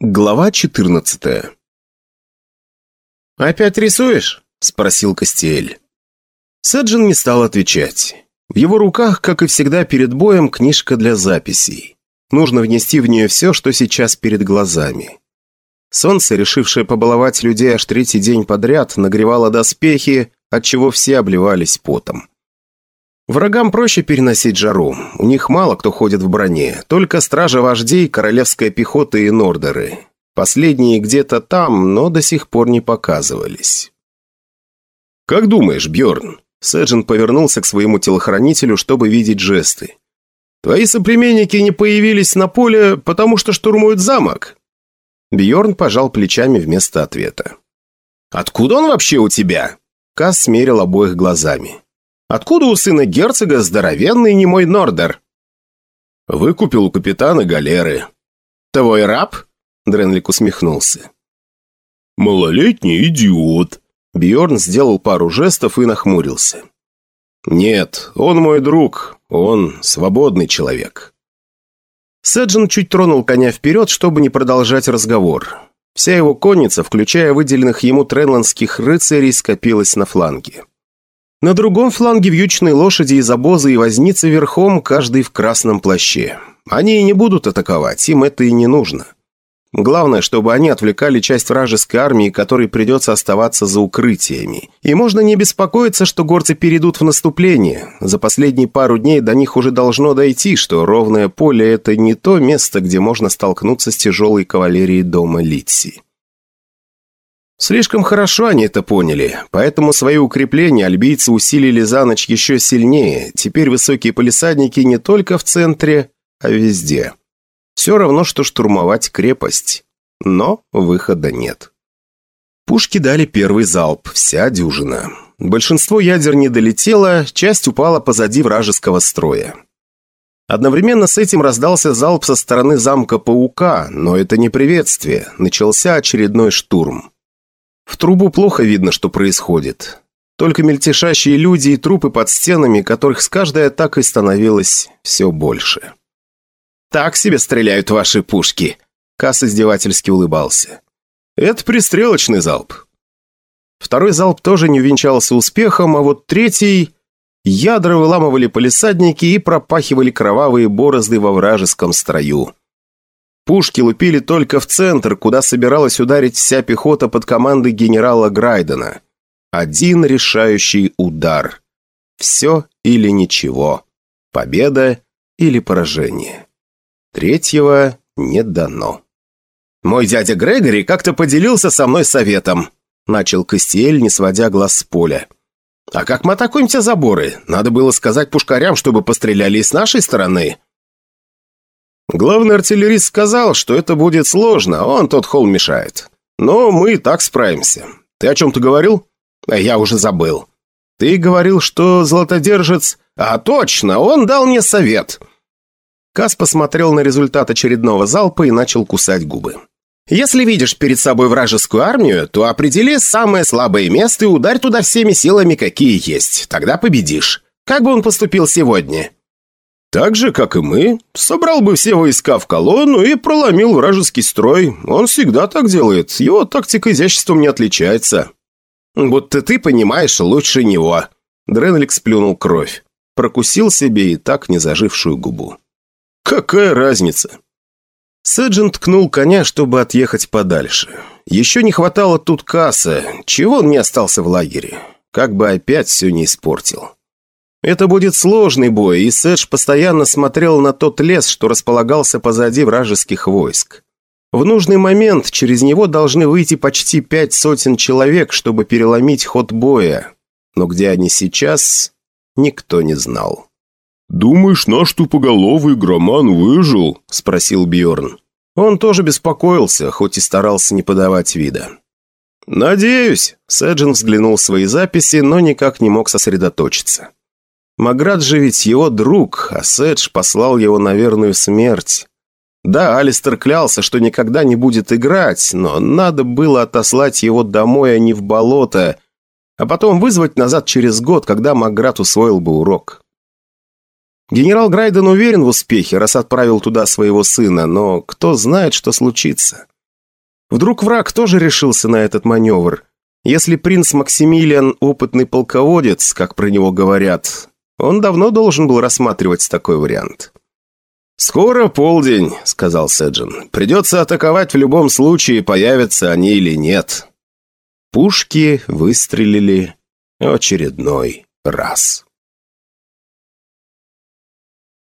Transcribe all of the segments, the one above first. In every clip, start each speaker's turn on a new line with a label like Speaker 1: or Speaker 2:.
Speaker 1: Глава 14 «Опять рисуешь?» – спросил Костель. Сэджин не стал отвечать. В его руках, как и всегда перед боем, книжка для записей. Нужно внести в нее все, что сейчас перед глазами. Солнце, решившее побаловать людей аж третий день подряд, нагревало доспехи, отчего все обливались потом. Врагам проще переносить жару. У них мало кто ходит в броне. Только стража вождей, королевская пехота и нордеры. Последние где-то там, но до сих пор не показывались. «Как думаешь, Бьорн? Сэджин повернулся к своему телохранителю, чтобы видеть жесты. «Твои соплеменники не появились на поле, потому что штурмуют замок?» Бьорн пожал плечами вместо ответа. «Откуда он вообще у тебя?» Кас смерил обоих глазами. Откуда у сына герцога здоровенный немой Нордер?» «Выкупил у капитана галеры». «Твой раб?» Дренлик усмехнулся. «Малолетний идиот». Бьорн сделал пару жестов и нахмурился. «Нет, он мой друг. Он свободный человек». Сэджин чуть тронул коня вперед, чтобы не продолжать разговор. Вся его конница, включая выделенных ему тренландских рыцарей, скопилась на фланге. На другом фланге вьючные лошади из обоза и возницы верхом, каждый в красном плаще. Они и не будут атаковать, им это и не нужно. Главное, чтобы они отвлекали часть вражеской армии, которой придется оставаться за укрытиями. И можно не беспокоиться, что горцы перейдут в наступление. За последние пару дней до них уже должно дойти, что ровное поле – это не то место, где можно столкнуться с тяжелой кавалерией дома Литси. Слишком хорошо они это поняли, поэтому свои укрепления альбийцы усилили за ночь еще сильнее. Теперь высокие полисадники не только в центре, а везде. Все равно, что штурмовать крепость. Но выхода нет. Пушки дали первый залп, вся дюжина. Большинство ядер не долетело, часть упала позади вражеского строя. Одновременно с этим раздался залп со стороны замка Паука, но это не приветствие, начался очередной штурм. В трубу плохо видно, что происходит. Только мельтешащие люди и трупы под стенами, которых с каждой атакой становилось все больше. «Так себе стреляют ваши пушки!» Касс издевательски улыбался. «Это пристрелочный залп». Второй залп тоже не увенчался успехом, а вот третий... Ядра выламывали полисадники и пропахивали кровавые борозды во вражеском строю. Пушки лупили только в центр, куда собиралась ударить вся пехота под командой генерала Грайдена. Один решающий удар. Все или ничего. Победа или поражение. Третьего не дано. «Мой дядя Грегори как-то поделился со мной советом», начал Костиэль, не сводя глаз с поля. «А как мы атакуем те заборы? Надо было сказать пушкарям, чтобы постреляли и с нашей стороны». Главный артиллерист сказал, что это будет сложно, он тот холм мешает. Но мы и так справимся. Ты о чем-то говорил? А я уже забыл. Ты говорил, что золотодержец... А, точно, он дал мне совет. Кас посмотрел на результат очередного залпа и начал кусать губы. Если видишь перед собой вражескую армию, то определи самое слабое место и ударь туда всеми силами, какие есть. Тогда победишь. Как бы он поступил сегодня? Так же, как и мы, собрал бы все войска в колонну и проломил вражеский строй. Он всегда так делает, его тактика изяществом не отличается. Будто ты понимаешь лучше него. Дренлик сплюнул кровь. Прокусил себе и так не зажившую губу. Какая разница? Сэджин ткнул коня, чтобы отъехать подальше. Еще не хватало тут касса. Чего он не остался в лагере? Как бы опять все не испортил. Это будет сложный бой, и Сэдж постоянно смотрел на тот лес, что располагался позади вражеских войск. В нужный момент через него должны выйти почти пять сотен человек, чтобы переломить ход боя. Но где они сейчас, никто не знал. «Думаешь, наш тупоголовый громан выжил?» – спросил Бьорн. Он тоже беспокоился, хоть и старался не подавать вида. «Надеюсь», – Сэджин взглянул в свои записи, но никак не мог сосредоточиться. Маград же ведь его друг, а Сэдж послал его на верную смерть. Да, Алистер клялся, что никогда не будет играть, но надо было отослать его домой, а не в болото, а потом вызвать назад через год, когда Маград усвоил бы урок. Генерал Грайден уверен в успехе, раз отправил туда своего сына, но кто знает, что случится. Вдруг враг тоже решился на этот маневр? Если принц Максимилиан опытный полководец, как про него говорят, он давно должен был рассматривать такой вариант. «Скоро полдень», — сказал Седжин. «Придется атаковать в любом случае, появятся они или нет». Пушки выстрелили очередной раз.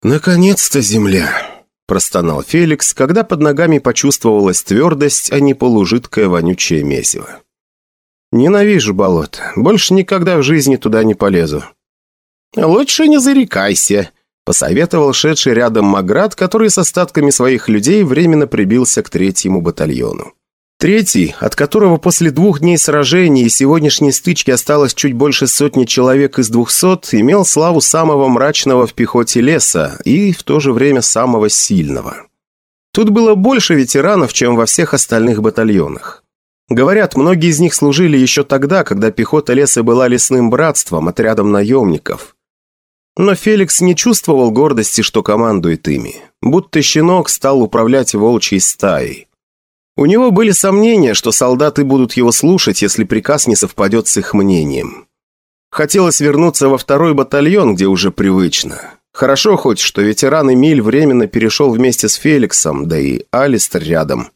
Speaker 1: «Наконец-то земля!» – простонал Феликс, когда под ногами почувствовалась твердость, а не полужидкое вонючее месиво. «Ненавижу болото. Больше никогда в жизни туда не полезу». «Лучше не зарекайся», – посоветовал шедший рядом Маград, который с остатками своих людей временно прибился к третьему батальону. Третий, от которого после двух дней сражений и сегодняшней стычки осталось чуть больше сотни человек из двухсот, имел славу самого мрачного в пехоте леса и в то же время самого сильного. Тут было больше ветеранов, чем во всех остальных батальонах. Говорят, многие из них служили еще тогда, когда пехота леса была лесным братством, отрядом наемников. Но Феликс не чувствовал гордости, что командует ими. Будто щенок стал управлять волчьей стаей. У него были сомнения, что солдаты будут его слушать, если приказ не совпадет с их мнением. Хотелось вернуться во второй батальон, где уже привычно. Хорошо хоть, что ветеран Эмиль временно перешел вместе с Феликсом, да и Алистер рядом.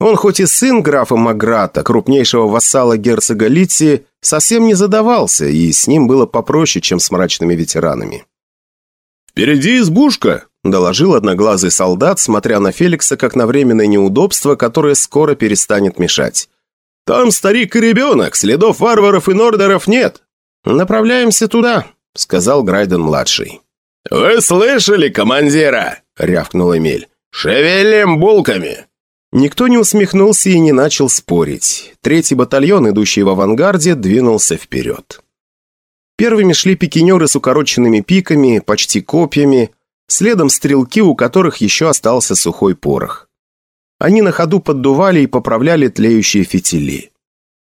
Speaker 1: Он хоть и сын графа Маграта, крупнейшего вассала герцога Литси, совсем не задавался, и с ним было попроще, чем с мрачными ветеранами.
Speaker 2: «Впереди избушка!» доложил одноглазый солдат, смотря на Феликса как на временное неудобство, которое скоро перестанет мешать. «Там старик и ребенок, следов варваров и нордеров нет».
Speaker 1: «Направляемся туда», — сказал Грайден-младший.
Speaker 2: «Вы слышали, командира?» — рявкнул Эмиль. «Шевелим булками!»
Speaker 1: Никто не усмехнулся и не начал спорить. Третий батальон, идущий в авангарде, двинулся вперед. Первыми шли пикинеры с укороченными пиками, почти копьями, Следом стрелки, у которых еще остался сухой порох. Они на ходу поддували и поправляли тлеющие фитили.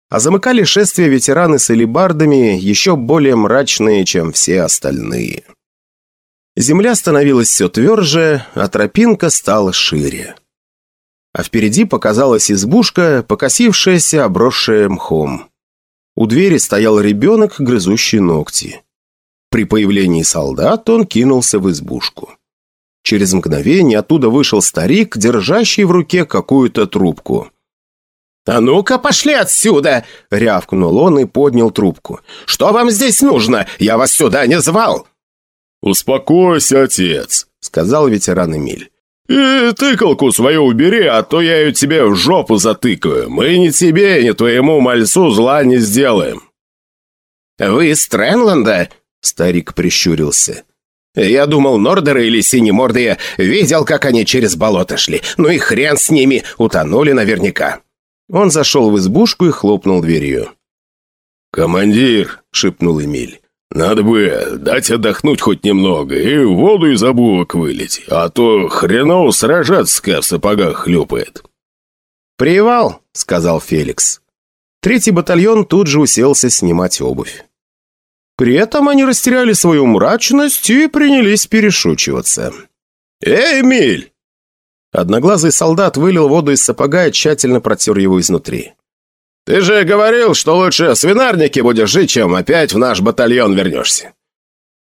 Speaker 1: А замыкали шествие ветераны с элибардами, еще более мрачные, чем все остальные. Земля становилась все тверже, а тропинка стала шире. А впереди показалась избушка, покосившаяся, обросшая мхом. У двери стоял ребенок, грызущий ногти. При появлении солдат он кинулся в избушку. Через мгновение оттуда вышел старик, держащий в руке какую-то трубку.
Speaker 3: «А ну-ка, пошли отсюда!» — рявкнул он и поднял трубку. «Что вам здесь нужно? Я вас сюда не звал!»
Speaker 2: «Успокойся, отец», — сказал ветеран Эмиль.
Speaker 3: «И тыкалку свою убери, а то я ее тебе в жопу затыкаю. Мы ни тебе, ни твоему мальцу зла не сделаем».
Speaker 4: «Вы из Тренланда?» Старик прищурился. «Я думал, Нордеры или Синемордые. Видел, как они через болото шли. Ну и хрен с ними, утонули наверняка».
Speaker 1: Он зашел в избушку и хлопнул дверью.
Speaker 2: «Командир», — шепнул Эмиль, — «надо бы дать отдохнуть хоть немного и воду из обувок вылить, а то хреново сражаться в сапогах хлюпает».
Speaker 1: «Привал», — сказал Феликс. Третий батальон тут же уселся снимать обувь. При этом они растеряли свою мрачность и принялись перешучиваться.
Speaker 2: «Эй, Эмиль!»
Speaker 1: Одноглазый солдат вылил воду из сапога и тщательно протер его изнутри.
Speaker 2: «Ты же говорил, что лучше в свинарнике будешь жить, чем опять в наш батальон вернешься».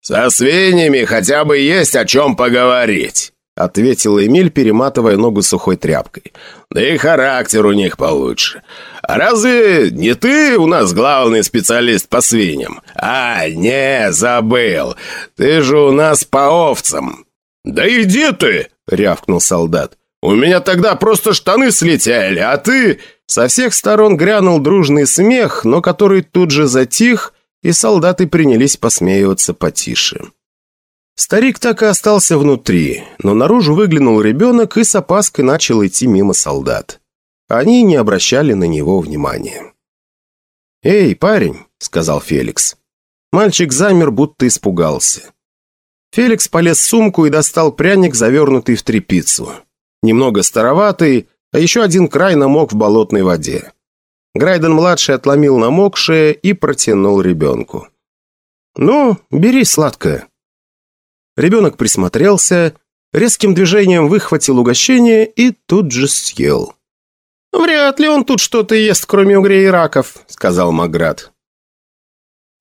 Speaker 2: «Со свиньями хотя бы есть о чем поговорить», — ответил Эмиль, перематывая ногу сухой тряпкой. «Да и характер у них получше. А разве не ты у нас главный специалист по свиньям? А, не, забыл. Ты же у нас по овцам». «Да иди ты!» — рявкнул солдат. «У меня тогда просто штаны слетели, а ты...»
Speaker 1: Со всех сторон грянул дружный смех, но который тут же затих, и солдаты принялись посмеиваться потише. Старик так и остался внутри, но наружу выглянул ребенок и с опаской начал идти мимо солдат. Они не обращали на него внимания. «Эй, парень!» — сказал Феликс. Мальчик замер, будто испугался. Феликс полез в сумку и достал пряник, завернутый в тряпицу. Немного староватый, а еще один край намок в болотной воде. Грайден-младший отломил намокшее и протянул ребенку. «Ну, бери сладкое». Ребенок присмотрелся, резким движением выхватил угощение и тут же съел.
Speaker 3: «Вряд ли он тут что-то ест, кроме угрей и раков», — сказал Маград.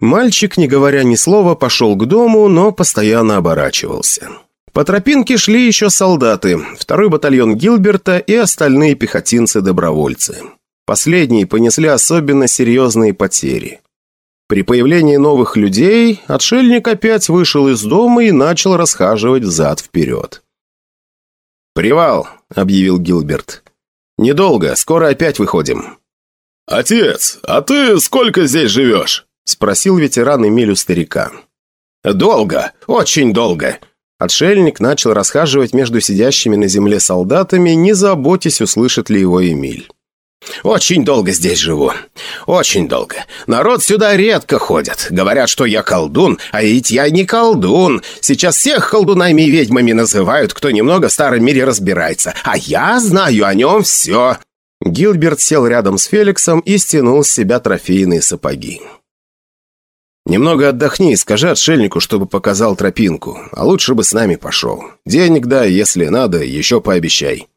Speaker 3: Мальчик, не говоря ни слова, пошел к дому, но постоянно оборачивался. По тропинке шли еще солдаты, второй батальон Гилберта и остальные пехотинцы-добровольцы. Последние понесли особенно серьезные потери. При появлении новых людей отшельник опять вышел из дома и начал расхаживать взад-вперед. «Привал», — объявил Гилберт. «Недолго, скоро опять выходим».
Speaker 2: «Отец, а ты сколько здесь живешь?»
Speaker 3: — спросил ветеран Эмилю старика.
Speaker 4: «Долго, очень долго».
Speaker 3: Отшельник начал расхаживать между сидящими на земле солдатами, не заботясь, услышит ли его Эмиль.
Speaker 4: «Очень долго здесь живу. Очень долго. Народ сюда редко ходит. Говорят, что я колдун, а ведь я не колдун. Сейчас всех колдунами и ведьмами называют, кто немного в старом мире разбирается. А я знаю о нем все».
Speaker 3: Гилберт сел рядом с Феликсом и стянул с себя трофейные сапоги. «Немного отдохни, скажи отшельнику, чтобы показал тропинку, а лучше бы с нами пошел. Денег дай, если надо, еще пообещай».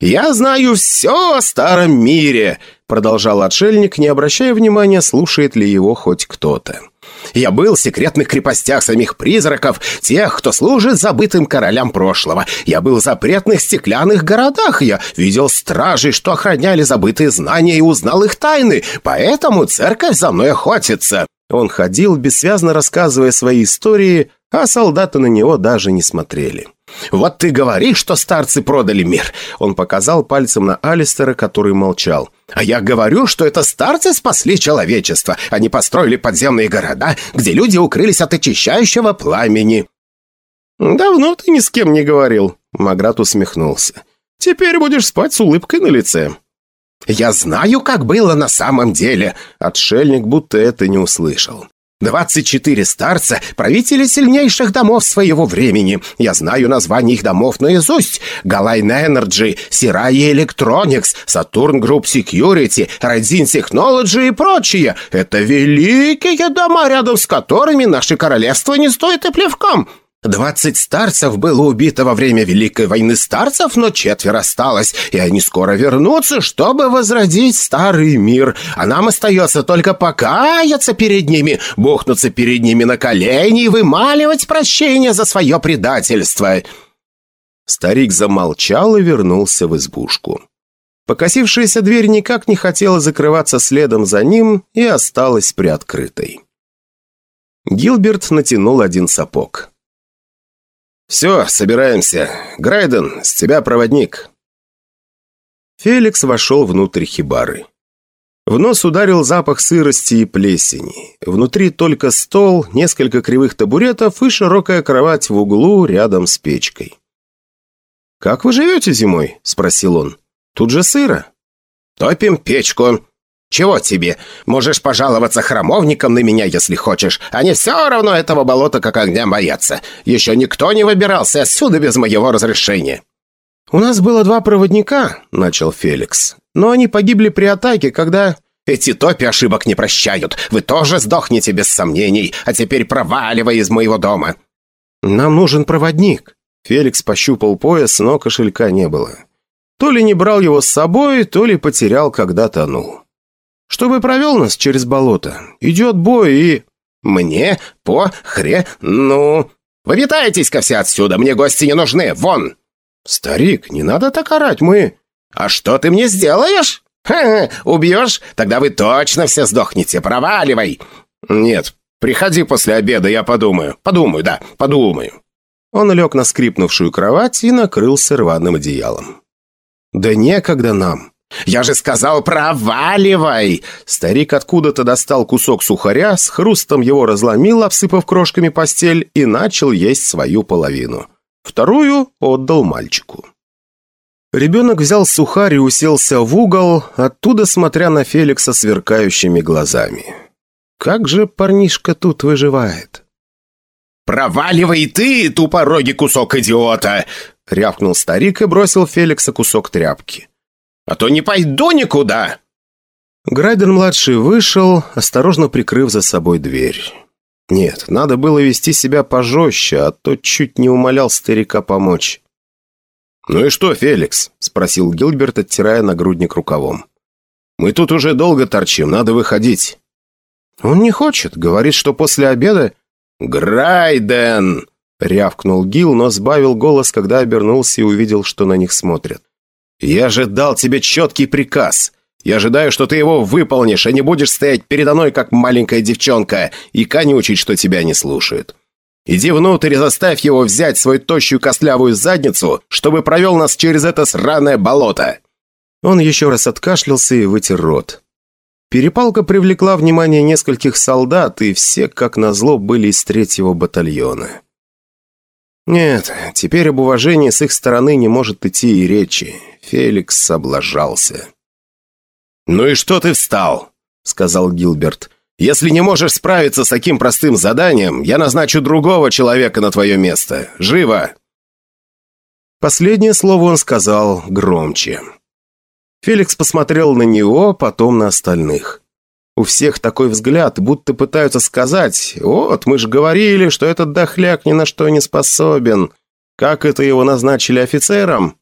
Speaker 4: «Я знаю все о старом мире», — продолжал отшельник, не обращая внимания, слушает ли его хоть кто-то. «Я был в секретных крепостях самих призраков, тех, кто служит забытым королям прошлого. Я был в запретных стеклянных городах, я видел стражей, что охраняли забытые знания и узнал их тайны, поэтому церковь за мной охотится».
Speaker 3: Он ходил, бессвязно рассказывая свои истории, а солдаты на него даже не смотрели.
Speaker 4: «Вот ты говоришь, что старцы продали мир!» Он показал пальцем на Алистера, который молчал. «А я говорю, что это старцы спасли человечество. Они построили подземные города, где люди укрылись от очищающего пламени».
Speaker 3: «Давно ты ни с кем не говорил», — Маград усмехнулся. «Теперь будешь спать с улыбкой на лице».
Speaker 4: «Я знаю, как было на самом деле!» Отшельник будто это не услышал. Двадцать четыре старца – правители сильнейших домов своего времени. Я знаю названия их домов наизусть. Галайн Energy, Сирай Electronics, Сатурн Group Security, Родзин Technology и прочие. Это великие дома, рядом с которыми наше королевство не стоит и плевком. Двадцать старцев было убито во время Великой войны старцев, но четверо осталось, и они скоро вернутся, чтобы возродить старый мир. А нам остается только покаяться перед ними, бухнуться перед ними на колени и вымаливать прощение за свое предательство».
Speaker 3: Старик замолчал и вернулся в избушку. Покосившаяся дверь никак не хотела закрываться следом за ним и осталась приоткрытой. Гилберт натянул один сапог.
Speaker 1: «Все, собираемся. Грайден, с тебя проводник».
Speaker 3: Феликс вошел внутрь хибары. В нос ударил запах сырости и плесени. Внутри только стол, несколько кривых табуретов и широкая кровать в углу рядом с печкой. «Как вы живете зимой?» – спросил он. «Тут же сыро».
Speaker 4: «Топим печку», «Чего тебе? Можешь пожаловаться храмовникам на меня, если хочешь. Они все равно этого болота как огня боятся. Еще никто не выбирался отсюда без моего разрешения».
Speaker 3: «У нас было два проводника», — начал Феликс. «Но они погибли при атаке, когда...»
Speaker 4: «Эти топи ошибок не прощают. Вы тоже сдохнете без сомнений. А теперь проваливай из моего дома».
Speaker 3: «Нам нужен проводник». Феликс пощупал пояс, но кошелька не было. То ли не брал его с собой, то ли потерял, когда тонул чтобы провел нас через болото. Идет бой и...»
Speaker 4: «Мне? По хре... ну...» «Выметайтесь-ка все отсюда, мне гости не нужны, вон!»
Speaker 3: «Старик, не надо так орать, мы...»
Speaker 4: «А что ты мне сделаешь?» «Ха-ха, убьешь? Тогда вы точно все сдохнете, проваливай!»
Speaker 1: «Нет, приходи после обеда, я подумаю. Подумаю, да, подумаю».
Speaker 3: Он лег на скрипнувшую кровать и накрылся рваным одеялом. «Да некогда нам.
Speaker 4: «Я же сказал, проваливай!»
Speaker 3: Старик откуда-то достал кусок сухаря, с хрустом его разломил, обсыпав крошками постель, и начал есть свою половину. Вторую отдал мальчику. Ребенок взял сухарь и уселся в угол, оттуда смотря на Феликса сверкающими глазами. Как же парнишка тут выживает?
Speaker 4: «Проваливай ты, тупорогий кусок идиота!» — рявкнул старик и бросил Феликса кусок тряпки а то не пойду никуда!»
Speaker 3: Грайден-младший вышел, осторожно прикрыв за собой дверь. Нет, надо было вести себя пожестче, а то чуть не умолял старика помочь. «Ну и что, Феликс?» – спросил Гилберт, оттирая нагрудник рукавом. «Мы тут уже долго торчим, надо выходить». «Он не хочет, говорит, что после обеда...»
Speaker 2: «Грайден!» – рявкнул Гил, но сбавил голос, когда обернулся и увидел, что на них смотрят.
Speaker 3: «Я же дал тебе четкий приказ. Я ожидаю, что ты его выполнишь, а не будешь стоять передо мной, как маленькая девчонка, и конючить, что тебя не слушают. Иди внутрь и заставь его взять свою тощую костлявую задницу, чтобы провел нас через это сраное болото». Он еще раз откашлялся и вытер рот. Перепалка привлекла внимание нескольких солдат, и все, как назло, были из третьего батальона. Нет, теперь об уважении с их стороны не может идти и речи. Феликс облажался. «Ну и что ты встал?» — сказал Гилберт. «Если не можешь справиться с таким простым заданием, я назначу другого человека на твое место. Живо!» Последнее слово он сказал громче. Феликс посмотрел на него, потом на остальных. У всех такой взгляд, будто пытаются сказать, «Вот, мы же говорили, что этот дохляк ни на что не способен. Как это его назначили офицером?»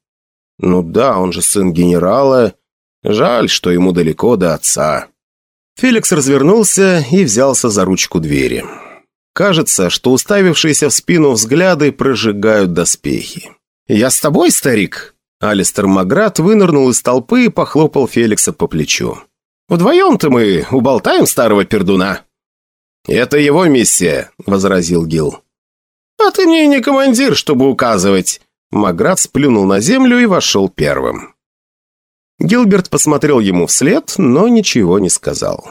Speaker 3: «Ну да, он же сын генерала. Жаль, что ему далеко до отца». Феликс развернулся и взялся за ручку двери. Кажется, что уставившиеся в спину взгляды прожигают доспехи. «Я с тобой, старик?» Алистер Маград вынырнул из толпы и похлопал Феликса по плечу. «Вдвоем-то мы уболтаем старого пердуна». «Это его миссия», — возразил Гил. «А ты мне не командир, чтобы указывать». Маград сплюнул на землю и вошел первым. Гилберт посмотрел ему вслед, но ничего не сказал.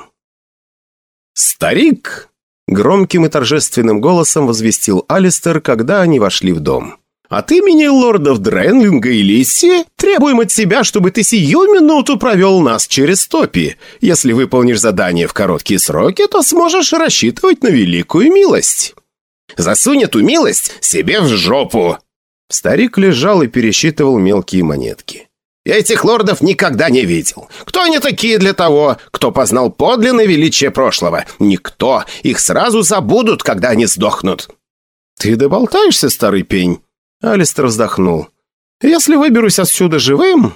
Speaker 3: «Старик!» – громким и торжественным голосом возвестил Алистер, когда они вошли в дом. «От имени лордов Дренлинга и Лисси требуем от тебя, чтобы ты сию минуту провел нас через топи. Если выполнишь задание в короткие сроки, то сможешь рассчитывать на великую милость. Засунь эту милость себе в жопу!» Старик лежал и пересчитывал мелкие монетки. Я этих лордов никогда не видел. Кто они такие для того, кто познал подлинное величие прошлого? Никто. Их сразу забудут, когда они сдохнут». «Ты доболтаешься, старый пень?» Алистер вздохнул. «Если выберусь отсюда живым...»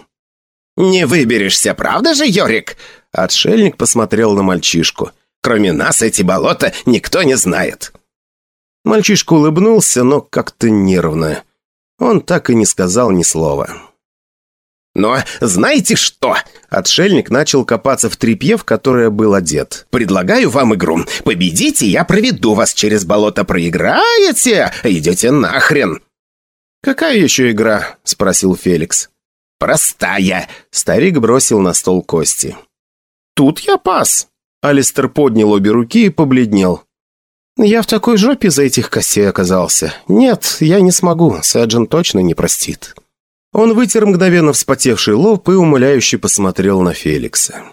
Speaker 3: «Не выберешься, правда же, Йорик?» Отшельник посмотрел на мальчишку. «Кроме нас эти болота никто не знает». Мальчишка улыбнулся, но как-то нервно. Он так и не сказал ни слова. «Но знаете что?» Отшельник начал копаться в тряпье, в которое был одет. «Предлагаю вам игру. Победите, я проведу вас через болото. Проиграете? Идете нахрен!» «Какая еще игра?» – спросил Феликс. «Простая!» – старик бросил на стол кости. «Тут я пас!» Алистер поднял обе руки и побледнел. «Я в такой жопе за этих костей оказался. Нет, я не смогу, Сэджин точно не простит». Он вытер мгновенно вспотевший лоб и умоляюще посмотрел на Феликса.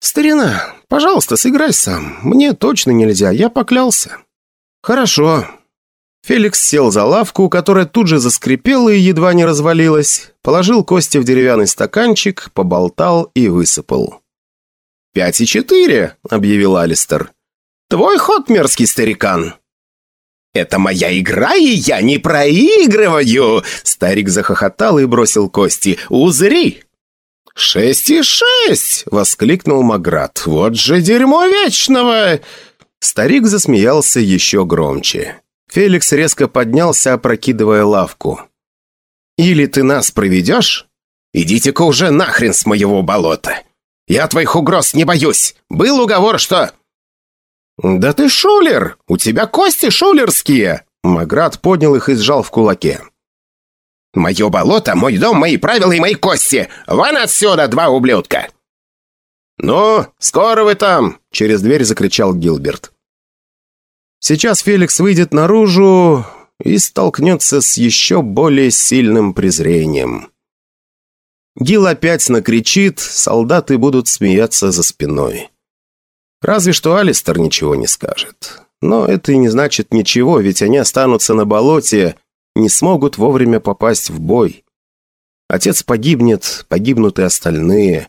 Speaker 3: «Старина, пожалуйста, сыграй сам. Мне точно нельзя, я поклялся». «Хорошо». Феликс сел за лавку, которая тут же заскрипела и едва не развалилась, положил кости в деревянный стаканчик, поболтал и высыпал. «Пять и четыре», — объявил Алистер. «Твой ход, мерзкий старикан». «Это моя игра, и я не проигрываю!» Старик захохотал и бросил кости. «Узри!» «Шесть и шесть!» — воскликнул Маград. «Вот же дерьмо вечного!» Старик засмеялся еще громче. Феликс резко поднялся, опрокидывая лавку. «Или ты нас проведешь? Идите-ка уже нахрен с моего болота! Я твоих угроз не боюсь! Был уговор, что «Да ты шулер! У тебя кости шулерские!» Маград поднял их и сжал в кулаке. «Мое болото, мой дом, мои правила и мои кости! Вон отсюда, два ублюдка!» «Ну, скоро вы там!» — через дверь закричал Гилберт. Сейчас Феликс выйдет наружу и столкнется с еще более сильным презрением. Гил опять накричит, солдаты будут смеяться за спиной. Разве что Алистер ничего не скажет. Но это и не значит ничего, ведь они останутся на болоте, не смогут вовремя попасть в бой. Отец погибнет, погибнут и остальные.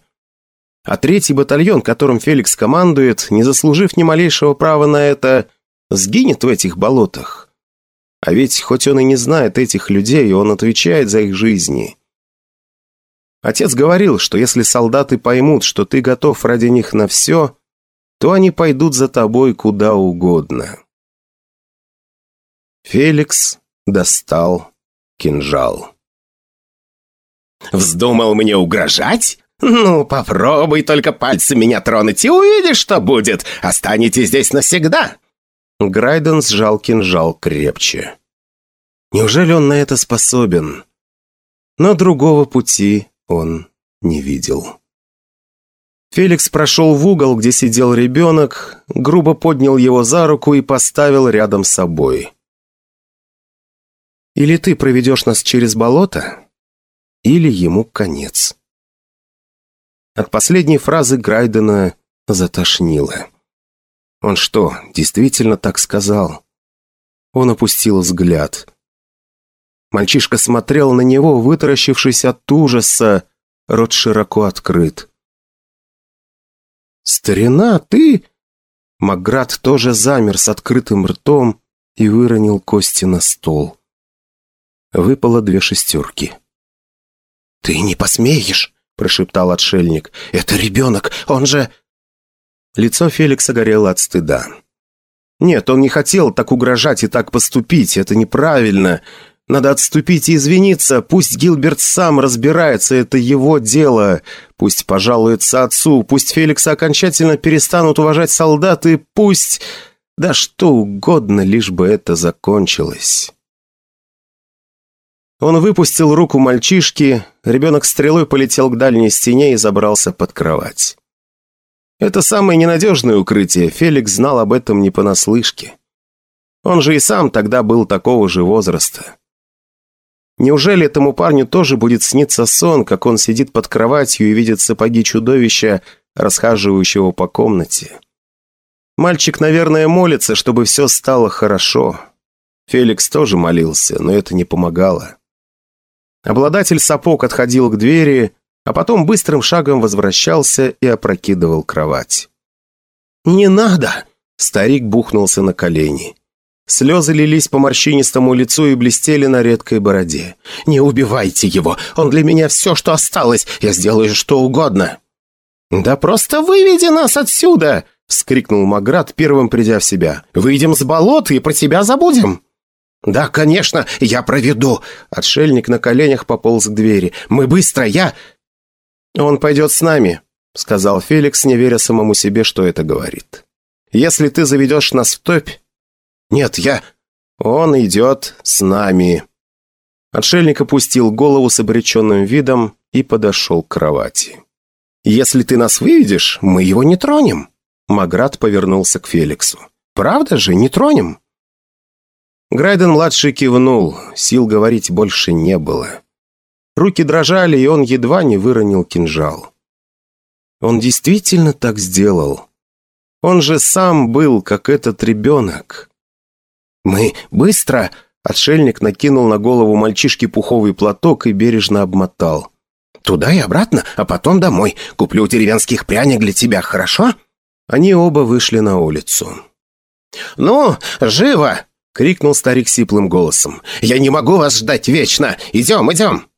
Speaker 3: А третий батальон, которым Феликс командует, не заслужив ни малейшего права на это, сгинет в этих болотах. А ведь хоть он и не знает этих людей, он отвечает за их жизни.
Speaker 1: Отец говорил, что если солдаты поймут, что ты готов ради них на все, то они пойдут за тобой куда угодно. Феликс достал кинжал.
Speaker 4: «Вздумал мне угрожать? Ну, попробуй только пальцем меня тронуть и увидишь, что будет. Останетесь здесь навсегда!»
Speaker 1: Грайден сжал кинжал крепче. Неужели он на это способен? Но другого пути он не видел. Феликс прошел в угол, где сидел ребенок, грубо поднял его за руку и поставил рядом с собой. «Или ты проведешь нас через болото, или ему конец». От последней фразы Грайдена затошнило. Он что, действительно так сказал? Он опустил взгляд. Мальчишка смотрел на него, вытаращившись от ужаса, рот широко открыт. «Старина, ты...» Маград тоже замер с открытым ртом и выронил кости на стол. Выпало две шестерки.
Speaker 4: «Ты не посмеешь!» – прошептал отшельник. «Это ребенок, он же...»
Speaker 1: Лицо Феликса горело от стыда. Нет, он не хотел так угрожать и так поступить, это неправильно. Надо отступить и извиниться, пусть Гилберт сам разбирается, это его дело. Пусть пожалуется отцу, пусть Феликса окончательно перестанут уважать солдаты, пусть... Да что угодно, лишь бы это закончилось. Он выпустил руку мальчишки, ребенок стрелой полетел к дальней стене и забрался под кровать. Это самое ненадежное укрытие, Феликс знал об этом не понаслышке. Он же и сам тогда был такого же возраста. Неужели этому парню тоже будет сниться сон, как он сидит под кроватью и видит сапоги чудовища, расхаживающего по комнате? Мальчик, наверное, молится, чтобы все стало хорошо. Феликс тоже молился, но это не помогало. Обладатель сапог отходил к двери, а потом быстрым шагом возвращался и опрокидывал кровать. «Не надо!» – старик бухнулся на колени. Слезы лились по морщинистому лицу и блестели на редкой бороде. «Не убивайте его! Он для меня все, что осталось! Я сделаю что угодно!» «Да просто выведи нас отсюда!» — вскрикнул Маград, первым придя в себя. «Выйдем с болота и про тебя забудем!» «Да, конечно, я проведу!» Отшельник на коленях пополз к двери. «Мы быстро, я...» «Он пойдет с нами», — сказал Феликс, не веря самому себе, что это говорит. «Если ты заведешь нас в топь, «Нет, я...» «Он идет с нами». Отшельник опустил голову с обреченным видом и подошел к кровати. «Если ты нас выведешь, мы его не тронем». Маград повернулся к Феликсу. «Правда же, не тронем?» Грайден-младший кивнул, сил говорить больше не было. Руки дрожали, и он едва не выронил кинжал. Он действительно так сделал. Он же сам был, как этот ребенок. «Мы быстро!» Отшельник накинул на голову мальчишки пуховый платок и бережно обмотал. «Туда и обратно, а потом домой. Куплю деревенских пряник для тебя, хорошо?» Они оба вышли на улицу. «Ну, живо!» — крикнул старик сиплым голосом. «Я не могу вас ждать вечно! Идем, идем!»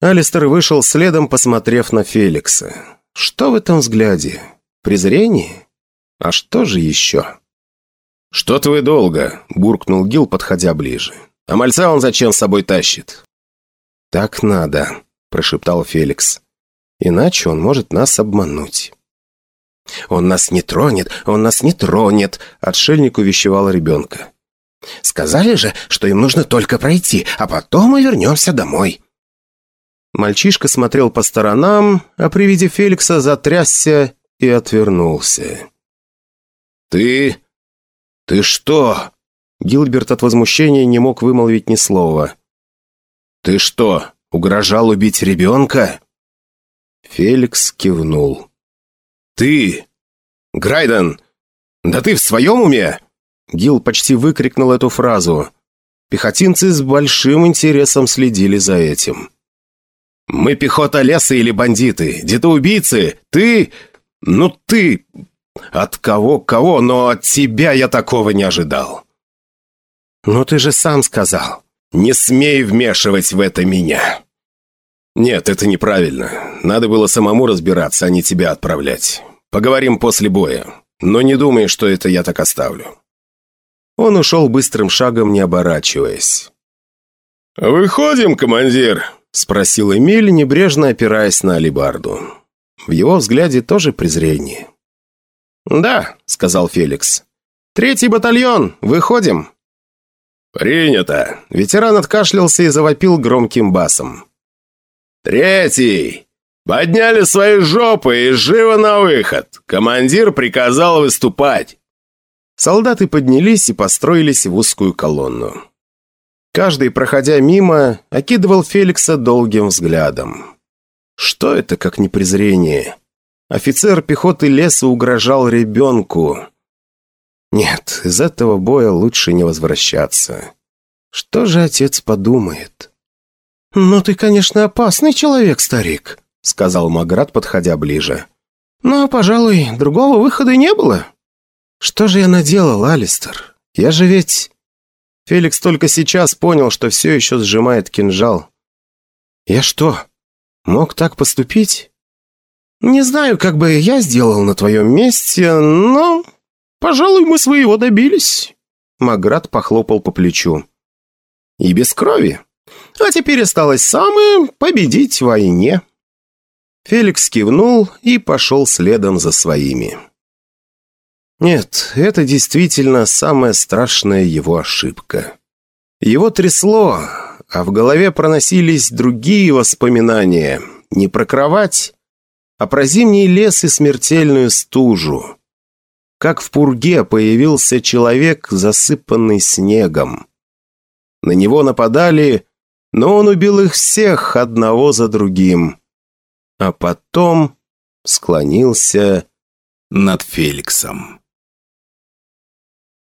Speaker 1: Алистер вышел следом, посмотрев на Феликса. «Что в этом взгляде? Презрение? А что же еще?»
Speaker 2: «Что-то вы долго», — буркнул Гил, подходя ближе. «А мальца он зачем с собой тащит?»
Speaker 1: «Так надо», — прошептал Феликс. «Иначе он может нас обмануть». «Он нас не тронет, он нас не тронет», — отшельник увещевал ребенка. «Сказали же, что им нужно только пройти, а потом мы вернемся домой». Мальчишка смотрел по сторонам, а при виде Феликса затрясся и отвернулся.
Speaker 2: «Ты «Ты что?»
Speaker 1: Гилберт от возмущения не мог вымолвить ни слова.
Speaker 2: «Ты что, угрожал убить ребенка?»
Speaker 1: Феликс кивнул.
Speaker 2: «Ты? Грайден? Да ты в своем уме?»
Speaker 1: Гил почти выкрикнул эту фразу. Пехотинцы с большим интересом следили за этим.
Speaker 2: «Мы пехота леса или бандиты? Где-то убийцы? Ты... Ну ты... От кого-кого, но от тебя я такого не ожидал.
Speaker 1: Но ты же сам сказал.
Speaker 2: Не смей вмешивать в это меня.
Speaker 1: «Нет, это неправильно. Надо было самому разбираться, а не тебя отправлять. Поговорим после боя. Но не думай, что это я так оставлю». Он ушел быстрым шагом, не оборачиваясь.
Speaker 2: «Выходим, командир?»
Speaker 1: – спросил Эмиль, небрежно опираясь на алибарду. В его взгляде тоже презрение.
Speaker 3: «Да», – сказал Феликс. «Третий батальон, выходим».
Speaker 2: «Принято!»
Speaker 1: Ветеран откашлялся и завопил громким басом.
Speaker 2: «Третий! Подняли свои жопы и живо на выход! Командир приказал выступать!»
Speaker 1: Солдаты поднялись и построились в узкую колонну. Каждый, проходя мимо, окидывал Феликса долгим взглядом. Что это, как не презрение? Офицер пехоты леса угрожал ребенку. Нет, из этого боя лучше не возвращаться. Что же отец подумает? «Ну, ты, конечно, опасный человек, старик», — сказал Маград, подходя ближе. «Но, пожалуй, другого выхода не было». «Что же я наделал, Алистер? Я же ведь...» Феликс только сейчас понял, что все еще сжимает кинжал. «Я что, мог так поступить?» «Не знаю, как бы я сделал на твоем месте, но, пожалуй, мы своего добились». Маград похлопал по плечу. «И без крови. А теперь осталось самое — победить в войне». Феликс кивнул и пошел следом за своими. Нет, это действительно самая страшная его ошибка. Его трясло, а в голове проносились другие воспоминания. Не про кровать, а про зимний лес и смертельную стужу. Как в пурге появился человек, засыпанный снегом. На него нападали, но он убил их всех одного за другим. А потом склонился над Феликсом.